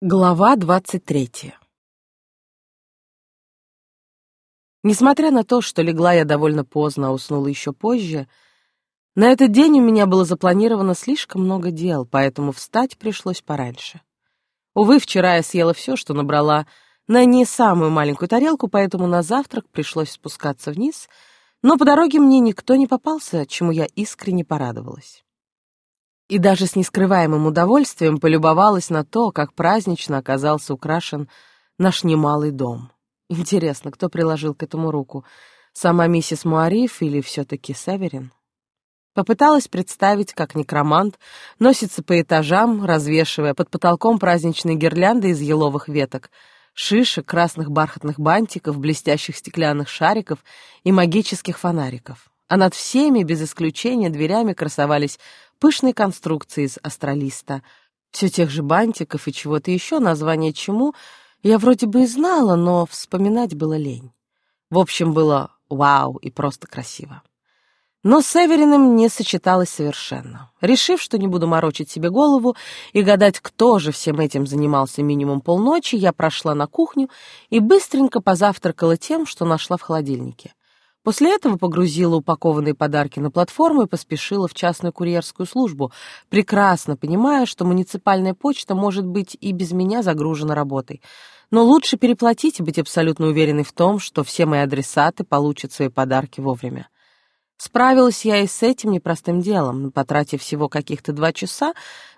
Глава двадцать третья Несмотря на то, что легла я довольно поздно, а уснула еще позже, на этот день у меня было запланировано слишком много дел, поэтому встать пришлось пораньше. Увы, вчера я съела все, что набрала на не самую маленькую тарелку, поэтому на завтрак пришлось спускаться вниз, но по дороге мне никто не попался, чему я искренне порадовалась и даже с нескрываемым удовольствием полюбовалась на то, как празднично оказался украшен наш немалый дом. Интересно, кто приложил к этому руку? Сама миссис Муариф или все-таки Северин? Попыталась представить, как некромант носится по этажам, развешивая под потолком праздничные гирлянды из еловых веток, шишек, красных бархатных бантиков, блестящих стеклянных шариков и магических фонариков. А над всеми, без исключения, дверями красовались пышной конструкции из астролиста, все тех же бантиков и чего-то еще, название чему я вроде бы и знала, но вспоминать было лень. В общем, было вау и просто красиво. Но с Эвериным не сочеталось совершенно. Решив, что не буду морочить себе голову и гадать, кто же всем этим занимался минимум полночи, я прошла на кухню и быстренько позавтракала тем, что нашла в холодильнике. После этого погрузила упакованные подарки на платформу и поспешила в частную курьерскую службу, прекрасно понимая, что муниципальная почта может быть и без меня загружена работой. Но лучше переплатить и быть абсолютно уверенной в том, что все мои адресаты получат свои подарки вовремя. Справилась я и с этим непростым делом, потратив всего каких-то два часа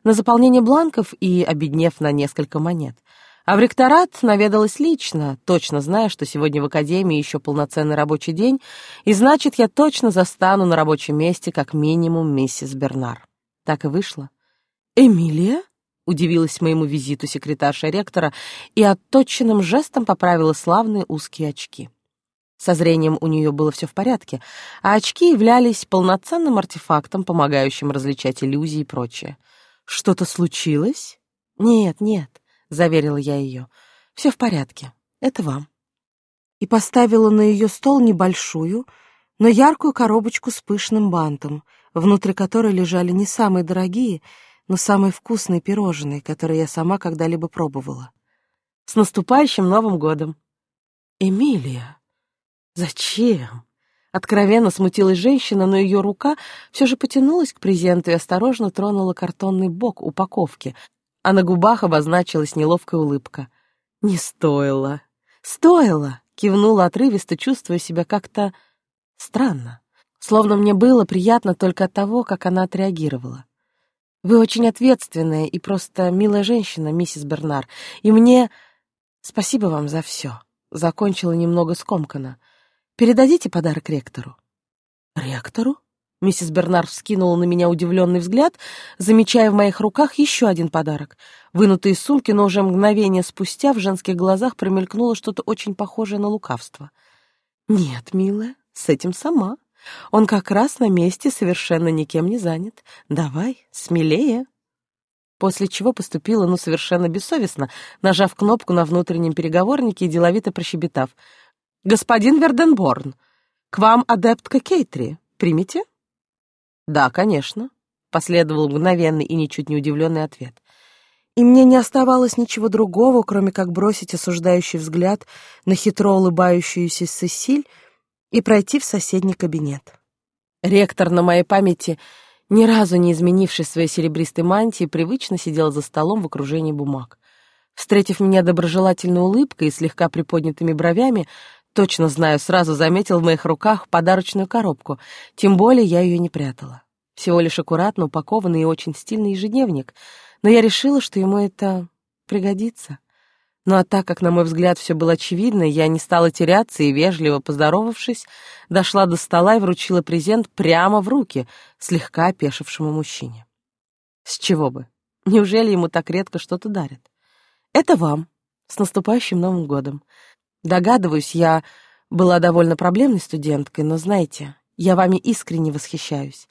на заполнение бланков и обеднев на несколько монет — а в ректорат наведалась лично, точно зная, что сегодня в академии еще полноценный рабочий день, и значит, я точно застану на рабочем месте как минимум миссис Бернар. Так и вышло. «Эмилия?» — удивилась моему визиту секретарша ректора и отточенным жестом поправила славные узкие очки. Со зрением у нее было все в порядке, а очки являлись полноценным артефактом, помогающим различать иллюзии и прочее. «Что-то случилось?» «Нет, нет. — заверила я ее. «Все в порядке. Это вам». И поставила на ее стол небольшую, но яркую коробочку с пышным бантом, внутри которой лежали не самые дорогие, но самые вкусные пирожные, которые я сама когда-либо пробовала. «С наступающим Новым годом!» «Эмилия! Зачем?» Откровенно смутилась женщина, но ее рука все же потянулась к презенту и осторожно тронула картонный бок упаковки, а на губах обозначилась неловкая улыбка. «Не стоило!» «Стоило!» — кивнула отрывисто, чувствуя себя как-то странно. Словно мне было приятно только от того, как она отреагировала. «Вы очень ответственная и просто милая женщина, миссис Бернар, и мне... Спасибо вам за все!» Закончила немного скомканно. «Передадите подарок ректору?» «Ректору?» Миссис Бернар вскинула на меня удивленный взгляд, замечая в моих руках еще один подарок. Вынутый из сумки, но уже мгновение спустя в женских глазах промелькнуло что-то очень похожее на лукавство. «Нет, милая, с этим сама. Он как раз на месте, совершенно никем не занят. Давай, смелее». После чего поступила, ну, совершенно бессовестно, нажав кнопку на внутреннем переговорнике и деловито прощебетав. «Господин Верденборн, к вам адептка Кейтри. Примите?» «Да, конечно», — последовал мгновенный и ничуть не удивленный ответ. И мне не оставалось ничего другого, кроме как бросить осуждающий взгляд на хитро улыбающуюся Сесиль и пройти в соседний кабинет. Ректор на моей памяти, ни разу не изменивший своей серебристой мантии, привычно сидел за столом в окружении бумаг. Встретив меня доброжелательной улыбкой и слегка приподнятыми бровями, Точно знаю, сразу заметил в моих руках подарочную коробку, тем более я ее не прятала. Всего лишь аккуратно упакованный и очень стильный ежедневник, но я решила, что ему это пригодится. Ну а так как, на мой взгляд, все было очевидно, я не стала теряться и, вежливо поздоровавшись, дошла до стола и вручила презент прямо в руки слегка опешившему мужчине. С чего бы? Неужели ему так редко что-то дарят? Это вам. С наступающим Новым годом. Догадываюсь, я была довольно проблемной студенткой, но знаете, я вами искренне восхищаюсь.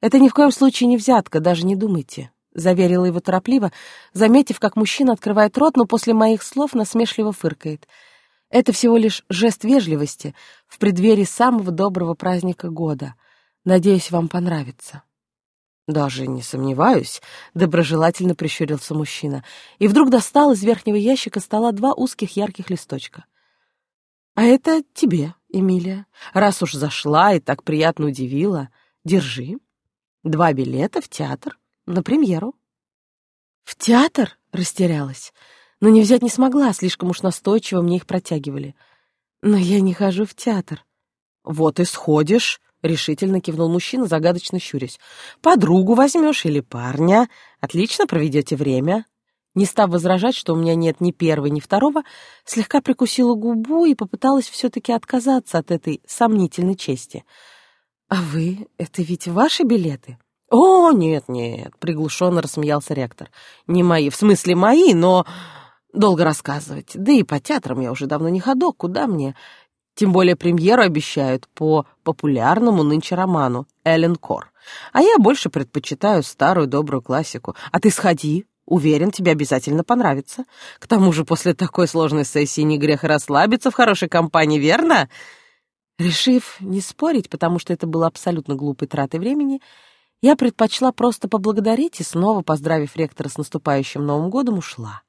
Это ни в коем случае не взятка, даже не думайте, заверила его торопливо, заметив, как мужчина открывает рот, но после моих слов насмешливо фыркает. Это всего лишь жест вежливости в преддверии самого доброго праздника года. Надеюсь, вам понравится. «Даже не сомневаюсь», — доброжелательно прищурился мужчина, и вдруг достал из верхнего ящика стола два узких ярких листочка. «А это тебе, Эмилия. Раз уж зашла и так приятно удивила, держи. Два билета в театр на премьеру». «В театр?» — растерялась. Но не взять не смогла, слишком уж настойчиво мне их протягивали. «Но я не хожу в театр». «Вот и сходишь», — решительно кивнул мужчина, загадочно щурясь. «Подругу возьмешь или парня. Отлично проведете время». Не став возражать, что у меня нет ни первого, ни второго, слегка прикусила губу и попыталась все-таки отказаться от этой сомнительной чести. «А вы? Это ведь ваши билеты?» «О, нет-нет», — приглушенно рассмеялся ректор. «Не мои, в смысле мои, но...» «Долго рассказывать. Да и по театрам я уже давно не ходок, куда мне? Тем более премьеру обещают по популярному нынче роману «Эллен Кор». А я больше предпочитаю старую добрую классику. А ты сходи, уверен, тебе обязательно понравится. К тому же после такой сложной сессии не грех расслабиться в хорошей компании, верно?» Решив не спорить, потому что это было абсолютно глупой тратой времени, я предпочла просто поблагодарить и снова, поздравив ректора с наступающим Новым годом, ушла.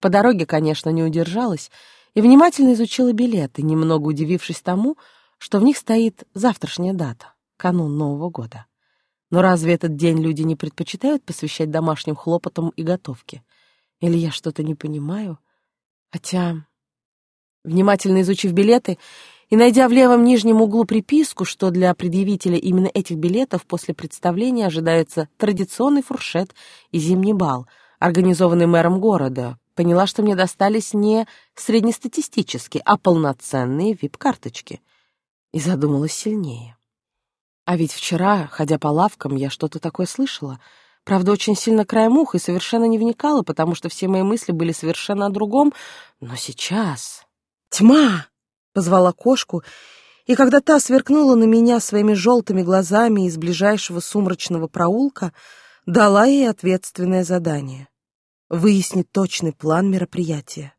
По дороге, конечно, не удержалась, и внимательно изучила билеты, немного удивившись тому, что в них стоит завтрашняя дата, канун Нового года. Но разве этот день люди не предпочитают посвящать домашним хлопотам и готовке? Или я что-то не понимаю? Хотя, внимательно изучив билеты и найдя в левом нижнем углу приписку, что для предъявителя именно этих билетов после представления ожидается традиционный фуршет и зимний бал, организованный мэром города, поняла, что мне достались не среднестатистические, а полноценные вип-карточки. И задумалась сильнее. А ведь вчера, ходя по лавкам, я что-то такое слышала. Правда, очень сильно краем уха и совершенно не вникала, потому что все мои мысли были совершенно о другом. Но сейчас... «Тьма!» — позвала кошку, и когда та сверкнула на меня своими желтыми глазами из ближайшего сумрачного проулка, дала ей ответственное задание выяснить точный план мероприятия.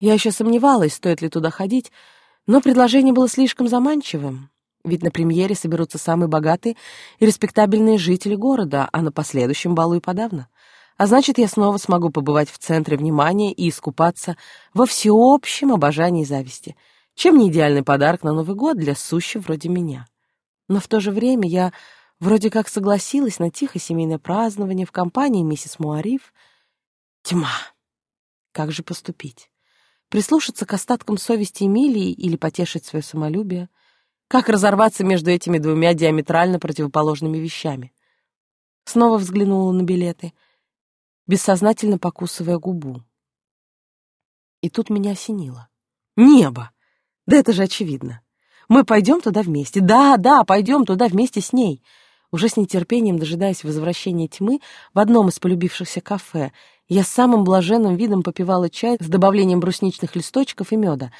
Я еще сомневалась, стоит ли туда ходить, но предложение было слишком заманчивым, ведь на премьере соберутся самые богатые и респектабельные жители города, а на последующем балу и подавно. А значит, я снова смогу побывать в центре внимания и искупаться во всеобщем обожании и зависти. Чем не идеальный подарок на Новый год для сущих вроде меня? Но в то же время я вроде как согласилась на тихое семейное празднование в компании миссис Муариф, Тьма. Как же поступить? Прислушаться к остаткам совести Эмилии или потешить свое самолюбие? Как разорваться между этими двумя диаметрально противоположными вещами? Снова взглянула на билеты, бессознательно покусывая губу. И тут меня осенило. Небо! Да это же очевидно. Мы пойдем туда вместе. Да, да, пойдем туда вместе с ней. Уже с нетерпением дожидаясь возвращения тьмы в одном из полюбившихся кафе, я самым блаженным видом попивала чай с добавлением брусничных листочков и меда,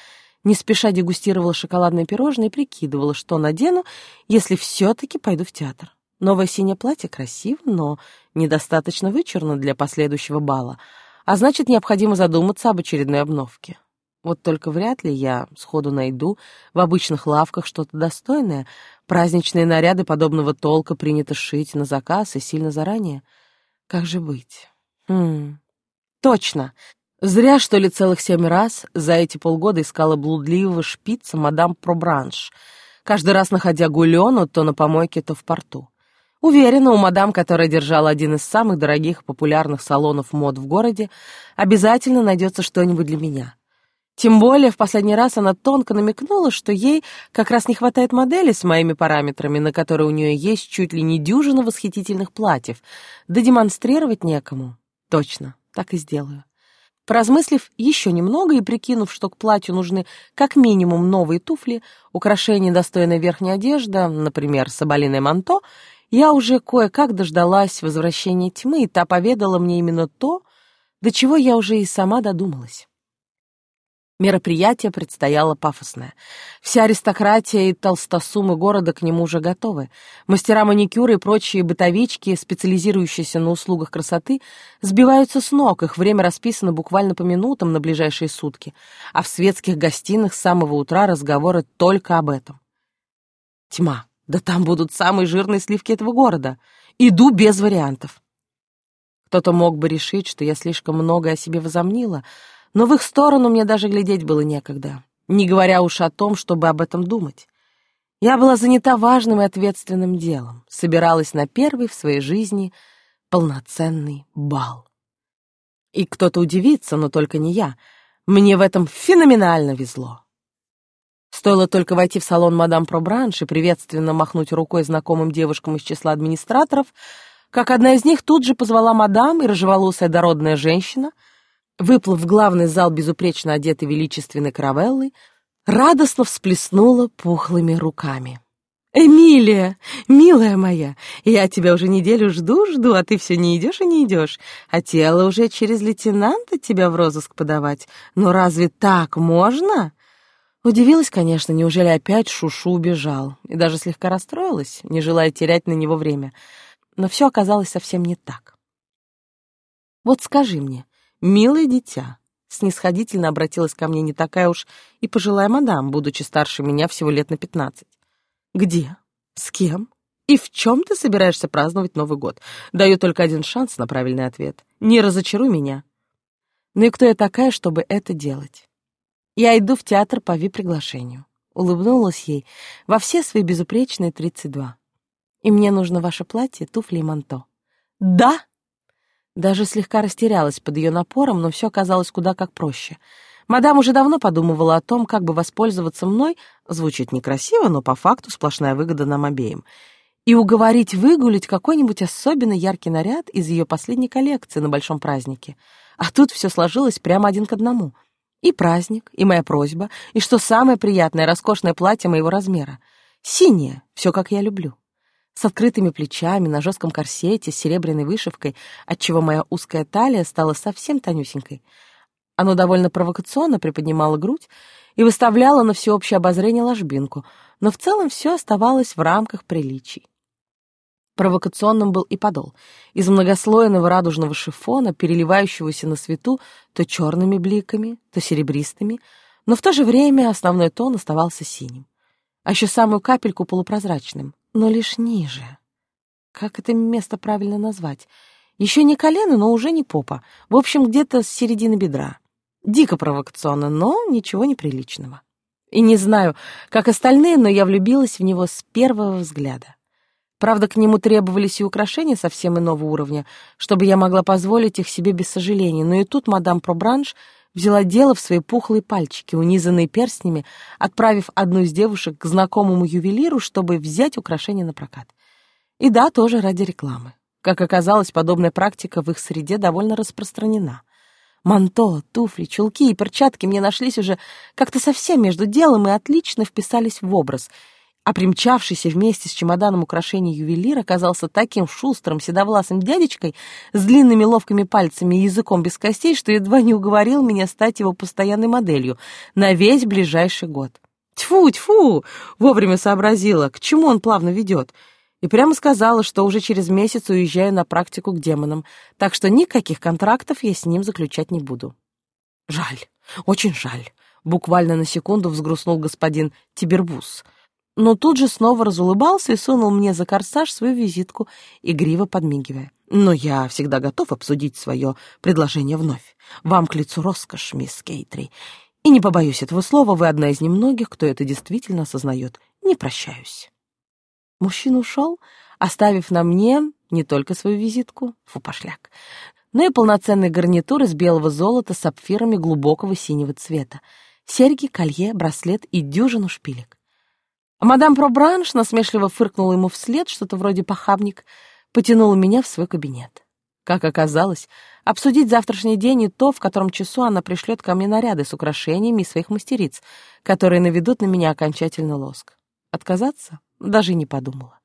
не спеша дегустировала шоколадное пирожное и прикидывала, что надену, если все-таки пойду в театр. Новое синее платье красиво, но недостаточно вычурно для последующего бала, а значит, необходимо задуматься об очередной обновке. Вот только вряд ли я сходу найду в обычных лавках что-то достойное. Праздничные наряды подобного толка принято шить на заказ и сильно заранее. Как же быть? Хм, точно. Зря, что ли, целых семь раз за эти полгода искала блудливого шпица мадам Пробранш, каждый раз находя гулену то на помойке, то в порту. Уверена, у мадам, которая держала один из самых дорогих популярных салонов мод в городе, обязательно найдется что-нибудь для меня. Тем более, в последний раз она тонко намекнула, что ей как раз не хватает модели с моими параметрами, на которые у нее есть чуть ли не дюжина восхитительных платьев, да демонстрировать некому. Точно, так и сделаю. Поразмыслив еще немного и прикинув, что к платью нужны как минимум новые туфли, украшения достойной верхней одежды, например, соболиное манто, я уже кое-как дождалась возвращения тьмы, и та поведала мне именно то, до чего я уже и сама додумалась. Мероприятие предстояло пафосное. Вся аристократия и толстосумы города к нему уже готовы. Мастера маникюра и прочие бытовички, специализирующиеся на услугах красоты, сбиваются с ног, их время расписано буквально по минутам на ближайшие сутки, а в светских гостиных с самого утра разговоры только об этом. Тьма. Да там будут самые жирные сливки этого города. Иду без вариантов. Кто-то мог бы решить, что я слишком много о себе возомнила, но в их сторону мне даже глядеть было некогда, не говоря уж о том, чтобы об этом думать. Я была занята важным и ответственным делом, собиралась на первый в своей жизни полноценный бал. И кто-то удивится, но только не я. Мне в этом феноменально везло. Стоило только войти в салон мадам Пробранш и приветственно махнуть рукой знакомым девушкам из числа администраторов, как одна из них тут же позвала мадам и рыжеволосая дородная женщина, выплыв в главный зал безупречно одетой величественной каравеллы, радостно всплеснула пухлыми руками. «Эмилия, милая моя, я тебя уже неделю жду-жду, а ты все не идешь и не идешь. Хотела а уже через лейтенанта тебя в розыск подавать. Но разве так можно?» Удивилась, конечно, неужели опять Шушу убежал, и даже слегка расстроилась, не желая терять на него время. Но все оказалось совсем не так. «Вот скажи мне, милое дитя», — снисходительно обратилась ко мне не такая уж и пожилая мадам, будучи старше меня всего лет на пятнадцать. «Где? С кем? И в чем ты собираешься праздновать Новый год? Даю только один шанс на правильный ответ. Не разочаруй меня». «Ну и кто я такая, чтобы это делать?» Я иду в театр по ви-приглашению. Улыбнулась ей во все свои безупречные тридцать два. И мне нужно ваше платье, туфли и манто. Да! Даже слегка растерялась под ее напором, но все казалось куда как проще. Мадам уже давно подумывала о том, как бы воспользоваться мной, звучит некрасиво, но по факту сплошная выгода нам обеим, и уговорить выгулить какой-нибудь особенно яркий наряд из ее последней коллекции на большом празднике. А тут все сложилось прямо один к одному — и праздник, и моя просьба, и, что самое приятное, роскошное платье моего размера. Синее, все как я люблю. С открытыми плечами, на жестком корсете, с серебряной вышивкой, отчего моя узкая талия стала совсем тонюсенькой. Оно довольно провокационно приподнимало грудь и выставляло на всеобщее обозрение ложбинку, но в целом все оставалось в рамках приличий. Провокационным был и подол. Из многослойного радужного шифона, переливающегося на свету то черными бликами, то серебристыми, но в то же время основной тон оставался синим. А еще самую капельку полупрозрачным, но лишь ниже. Как это место правильно назвать? Еще не колено, но уже не попа. В общем, где-то с середины бедра. Дико провокационно, но ничего неприличного. И не знаю, как остальные, но я влюбилась в него с первого взгляда. Правда, к нему требовались и украшения совсем иного уровня, чтобы я могла позволить их себе без сожаления, но и тут мадам Пробранш взяла дело в свои пухлые пальчики, унизанные перстнями, отправив одну из девушек к знакомому ювелиру, чтобы взять украшения на прокат. И да, тоже ради рекламы. Как оказалось, подобная практика в их среде довольно распространена. Манто, туфли, чулки и перчатки мне нашлись уже как-то совсем между делом и отлично вписались в образ — а примчавшийся вместе с чемоданом украшений ювелир оказался таким шустрым, седовласым дядечкой с длинными ловкими пальцами и языком без костей, что едва не уговорил меня стать его постоянной моделью на весь ближайший год. Тьфу, тьфу! Вовремя сообразила, к чему он плавно ведет. И прямо сказала, что уже через месяц уезжаю на практику к демонам, так что никаких контрактов я с ним заключать не буду. Жаль, очень жаль. Буквально на секунду взгрустнул господин Тибербус — но тут же снова разулыбался и сунул мне за корсаж свою визитку, игриво подмигивая. «Но я всегда готов обсудить свое предложение вновь. Вам к лицу роскошь, мисс Кейтри. И не побоюсь этого слова, вы одна из немногих, кто это действительно осознает. Не прощаюсь». Мужчина ушел, оставив на мне не только свою визитку, фу, пошляк, но и полноценный гарнитур из белого золота с сапфирами глубокого синего цвета, серьги, колье, браслет и дюжину шпилек. Мадам Пробранш насмешливо фыркнула ему вслед, что-то вроде похабник, потянула меня в свой кабинет. Как оказалось, обсудить завтрашний день и то, в котором часу она пришлет ко мне наряды с украшениями своих мастериц, которые наведут на меня окончательно лоск. Отказаться? Даже не подумала.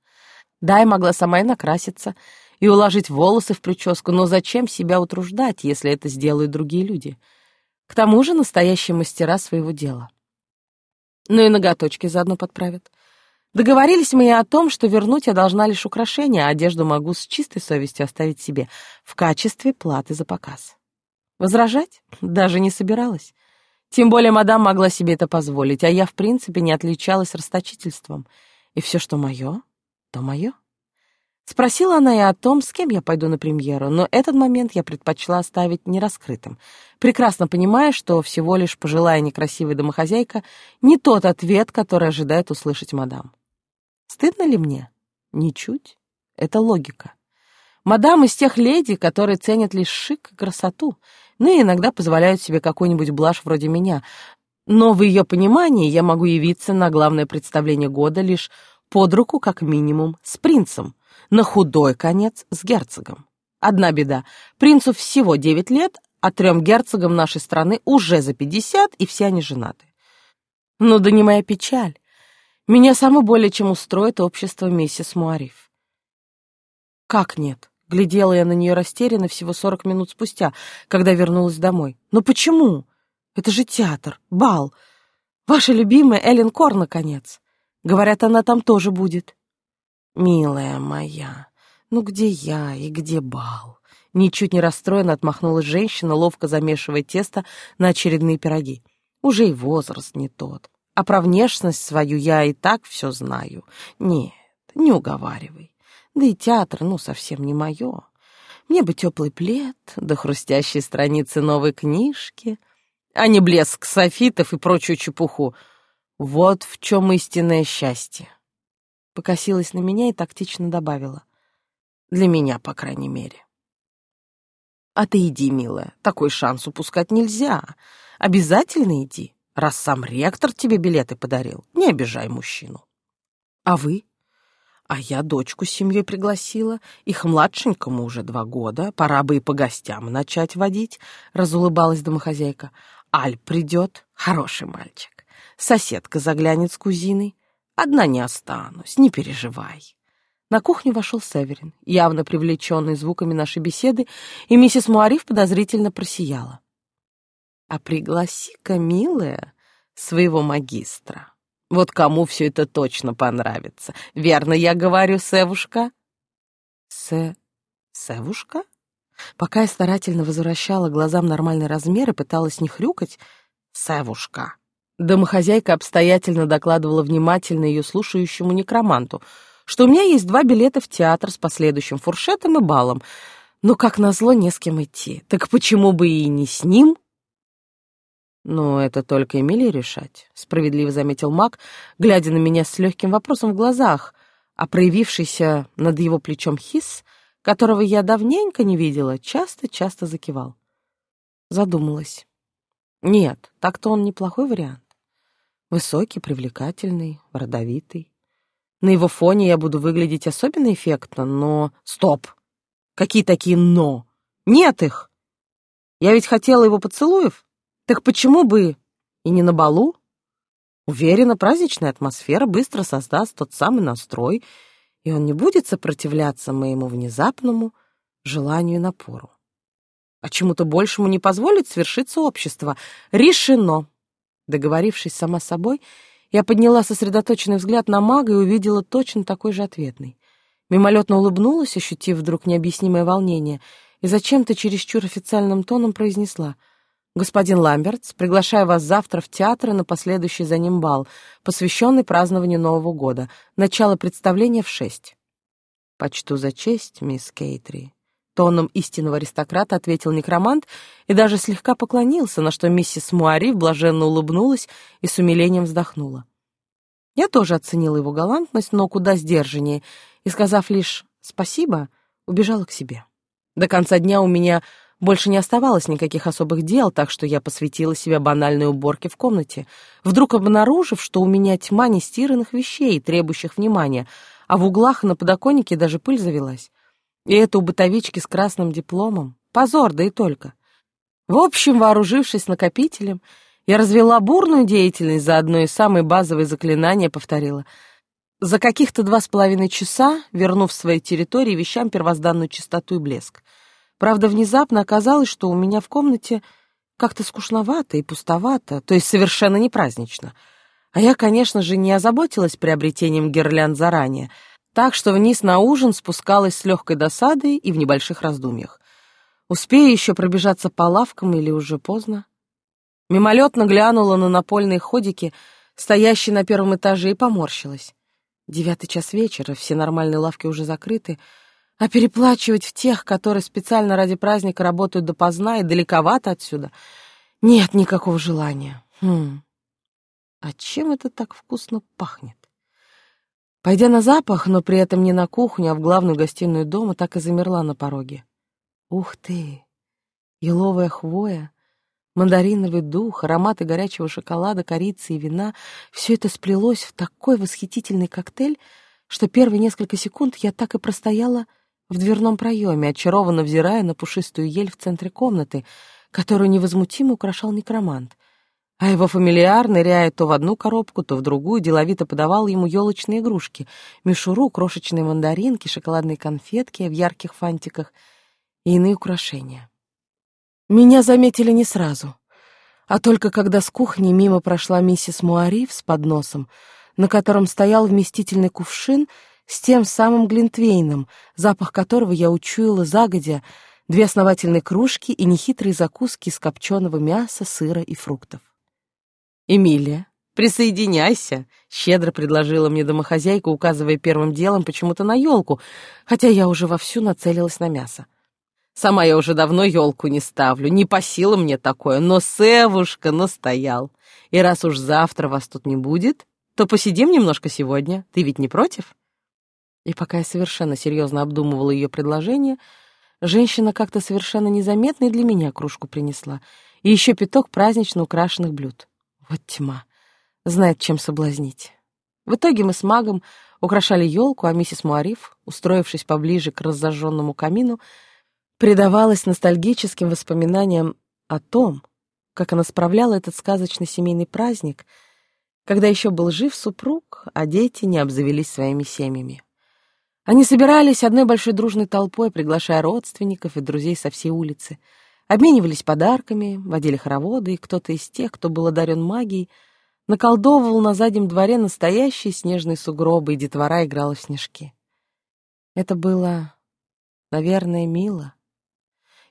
Да, я могла сама и накраситься, и уложить волосы в прическу, но зачем себя утруждать, если это сделают другие люди? К тому же настоящие мастера своего дела но и ноготочки заодно подправят. Договорились мы и о том, что вернуть я должна лишь украшения, а одежду могу с чистой совестью оставить себе в качестве платы за показ. Возражать даже не собиралась. Тем более мадам могла себе это позволить, а я в принципе не отличалась расточительством. И все, что мое, то мое. Спросила она и о том, с кем я пойду на премьеру, но этот момент я предпочла оставить нераскрытым, прекрасно понимая, что всего лишь пожилая некрасивая домохозяйка не тот ответ, который ожидает услышать мадам. Стыдно ли мне? Ничуть. Это логика. Мадам из тех леди, которые ценят лишь шик и красоту, ну и иногда позволяют себе какой-нибудь блажь вроде меня. Но в ее понимании я могу явиться на главное представление года лишь под руку, как минимум, с принцем, на худой конец с герцогом. Одна беда. Принцу всего девять лет, а трем герцогам нашей страны уже за пятьдесят, и все они женаты. Ну да не моя печаль. Меня само более чем устроит общество миссис Муариф. Как нет? Глядела я на нее растерянно всего сорок минут спустя, когда вернулась домой. Но почему? Это же театр, бал. Ваша любимая Эллен Кор, наконец. Говорят, она там тоже будет. Милая моя, ну где я и где бал? Ничуть не расстроенно отмахнулась женщина, ловко замешивая тесто на очередные пироги. Уже и возраст не тот. А про внешность свою я и так все знаю. Нет, не уговаривай. Да и театр, ну, совсем не мое. Мне бы теплый плед, да хрустящие страницы новой книжки, а не блеск софитов и прочую чепуху. Вот в чем истинное счастье. Покосилась на меня и тактично добавила. Для меня, по крайней мере. А ты иди, милая, такой шанс упускать нельзя. Обязательно иди, раз сам ректор тебе билеты подарил. Не обижай мужчину. А вы? А я дочку с семьей пригласила, их младшенькому уже два года, пора бы и по гостям начать водить, разулыбалась домохозяйка. Аль придет, хороший мальчик. Соседка заглянет с кузиной. Одна не останусь, не переживай. На кухню вошел Северин, явно привлеченный звуками нашей беседы, и миссис Муариф подозрительно просияла. «А пригласи-ка, милая, своего магистра». Вот кому все это точно понравится. Верно я говорю, Севушка? Се... Севушка? Пока я старательно возвращала глазам нормальный размер и пыталась не хрюкать, Севушка. Домохозяйка обстоятельно докладывала внимательно ее слушающему некроманту, что у меня есть два билета в театр с последующим фуршетом и балом, но, как назло, не с кем идти. Так почему бы и не с ним? «Но это только Эмилии решать», — справедливо заметил маг, глядя на меня с легким вопросом в глазах, а проявившийся над его плечом хис, которого я давненько не видела, часто-часто закивал. Задумалась. Нет, так-то он неплохой вариант. Высокий, привлекательный, родовитый. На его фоне я буду выглядеть особенно эффектно, но... Стоп! Какие такие «но»? Нет их! Я ведь хотела его поцелуев. Так почему бы и не на балу? Уверена, праздничная атмосфера быстро создаст тот самый настрой, и он не будет сопротивляться моему внезапному желанию и напору. А чему-то большему не позволит свершиться общество. Решено. Договорившись сама с собой, я подняла сосредоточенный взгляд на мага и увидела точно такой же ответный. Мимолетно улыбнулась, ощутив вдруг необъяснимое волнение, и зачем-то чересчур официальным тоном произнесла — Господин Ламбертс, приглашаю вас завтра в театр и на последующий за ним бал, посвященный празднованию Нового года. Начало представления в шесть. Почту за честь, мисс Кейтри. Тоном истинного аристократа ответил некромант и даже слегка поклонился, на что миссис Муари блаженно улыбнулась и с умилением вздохнула. Я тоже оценила его галантность, но куда сдержаннее, и, сказав лишь «спасибо», убежала к себе. До конца дня у меня больше не оставалось никаких особых дел, так что я посвятила себя банальной уборке в комнате, вдруг обнаружив, что у меня тьма нестиранных вещей, требующих внимания, а в углах на подоконнике даже пыль завелась. И это у бытовички с красным дипломом. Позор, да и только. В общем, вооружившись накопителем, я развела бурную деятельность, за одно из самые базовые заклинания повторила. За каких-то два с половиной часа, вернув своей территории вещам первозданную чистоту и блеск — Правда, внезапно оказалось, что у меня в комнате как-то скучновато и пустовато, то есть совершенно не празднично. А я, конечно же, не озаботилась приобретением гирлянд заранее, так что вниз на ужин спускалась с легкой досадой и в небольших раздумьях. Успею еще пробежаться по лавкам или уже поздно? Мимолетно глянула на напольные ходики, стоящие на первом этаже, и поморщилась. Девятый час вечера, все нормальные лавки уже закрыты, а переплачивать в тех, которые специально ради праздника работают допоздна и далековато отсюда, нет никакого желания. Хм. А чем это так вкусно пахнет? Пойдя на запах, но при этом не на кухню, а в главную гостиную дома, так и замерла на пороге. Ух ты! Еловая хвоя, мандариновый дух, ароматы горячего шоколада, корицы и вина — все это сплелось в такой восхитительный коктейль, что первые несколько секунд я так и простояла в дверном проеме, очарованно взирая на пушистую ель в центре комнаты, которую невозмутимо украшал некромант а его фамильяр, ныряя то в одну коробку, то в другую, деловито подавал ему елочные игрушки, мишуру, крошечные мандаринки, шоколадные конфетки в ярких фантиках и иные украшения. Меня заметили не сразу, а только когда с кухни мимо прошла миссис Муариф с подносом, на котором стоял вместительный кувшин с тем самым глинтвейном, запах которого я учуяла загодя, две основательные кружки и нехитрые закуски из копченого мяса, сыра и фруктов. «Эмилия, присоединяйся», — щедро предложила мне домохозяйка, указывая первым делом почему-то на елку, хотя я уже вовсю нацелилась на мясо. Сама я уже давно елку не ставлю, не по силам мне такое, но Севушка настоял. И раз уж завтра вас тут не будет, то посидим немножко сегодня. Ты ведь не против?» И пока я совершенно серьезно обдумывала ее предложение, женщина как-то совершенно незаметно и для меня кружку принесла, и еще пяток празднично украшенных блюд. Вот тьма. Знает, чем соблазнить. В итоге мы с магом украшали елку, а миссис Муариф, устроившись поближе к разожженному камину, предавалась ностальгическим воспоминаниям о том, как она справляла этот сказочный семейный праздник, когда еще был жив супруг, а дети не обзавелись своими семьями. Они собирались одной большой дружной толпой, приглашая родственников и друзей со всей улицы — Обменивались подарками, водили хороводы, и кто-то из тех, кто был одарен магией, наколдовывал на заднем дворе настоящие снежные сугробы, и детвора играла в снежки. Это было, наверное, мило.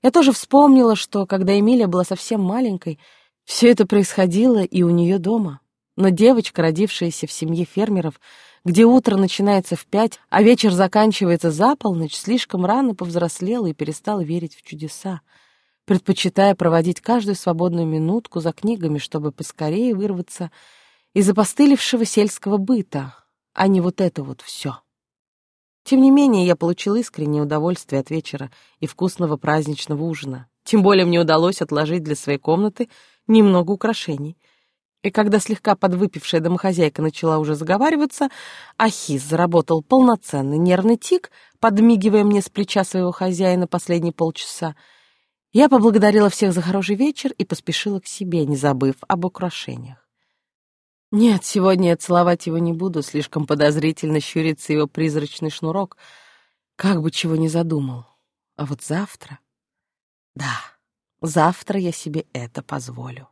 Я тоже вспомнила, что, когда Эмилия была совсем маленькой, все это происходило и у нее дома. Но девочка, родившаяся в семье фермеров, где утро начинается в пять, а вечер заканчивается за полночь, слишком рано повзрослела и перестала верить в чудеса предпочитая проводить каждую свободную минутку за книгами, чтобы поскорее вырваться из опостылевшего сельского быта, а не вот это вот все. Тем не менее, я получил искреннее удовольствие от вечера и вкусного праздничного ужина. Тем более мне удалось отложить для своей комнаты немного украшений. И когда слегка подвыпившая домохозяйка начала уже заговариваться, Ахиз заработал полноценный нервный тик, подмигивая мне с плеча своего хозяина последние полчаса, я поблагодарила всех за хороший вечер и поспешила к себе, не забыв об украшениях. Нет, сегодня я целовать его не буду, слишком подозрительно щурится его призрачный шнурок, как бы чего ни задумал. А вот завтра... Да, завтра я себе это позволю.